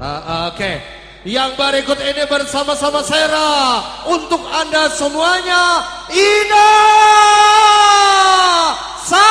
Ah, oke. Yang berikut ini bersama-sama Sera untuk Anda semuanya Ina Sa.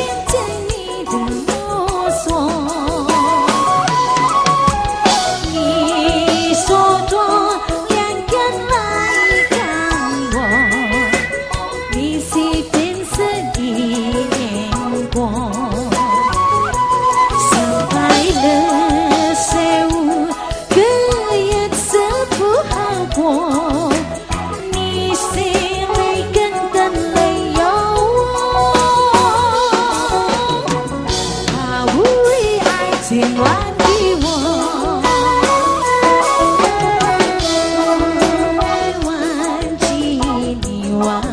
wow.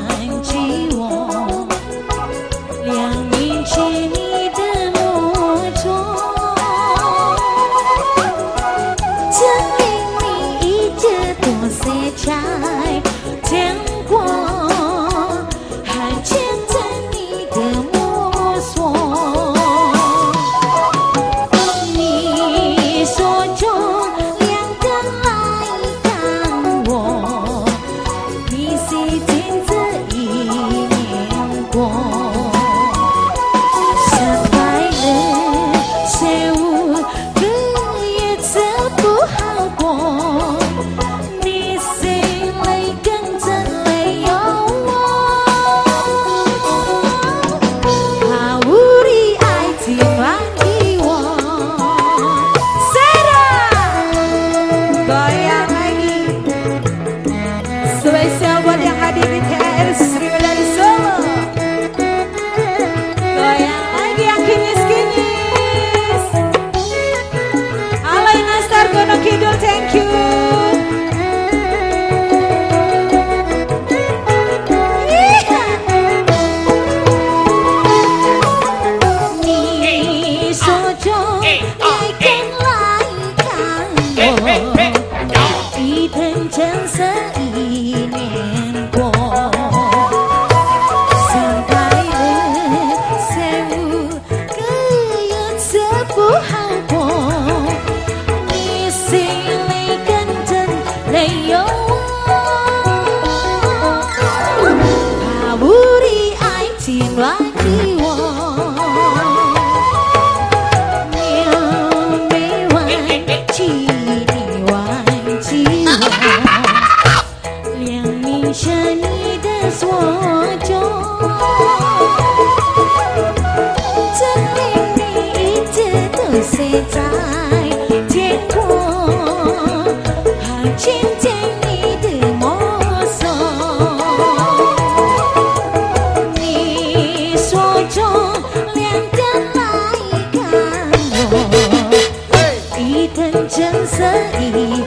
等金色一年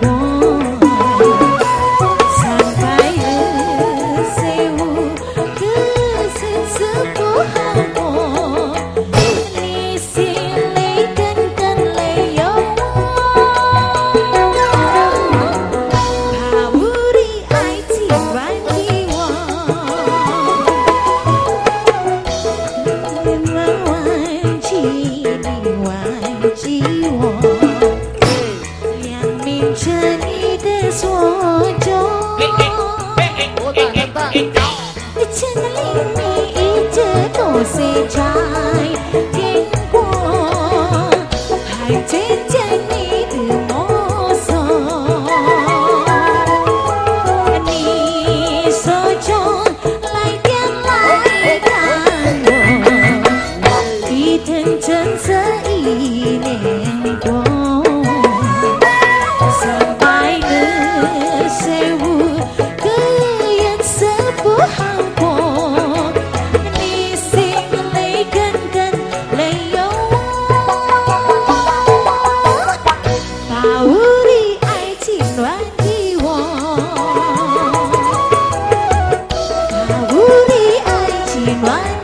过。हाँ Bye.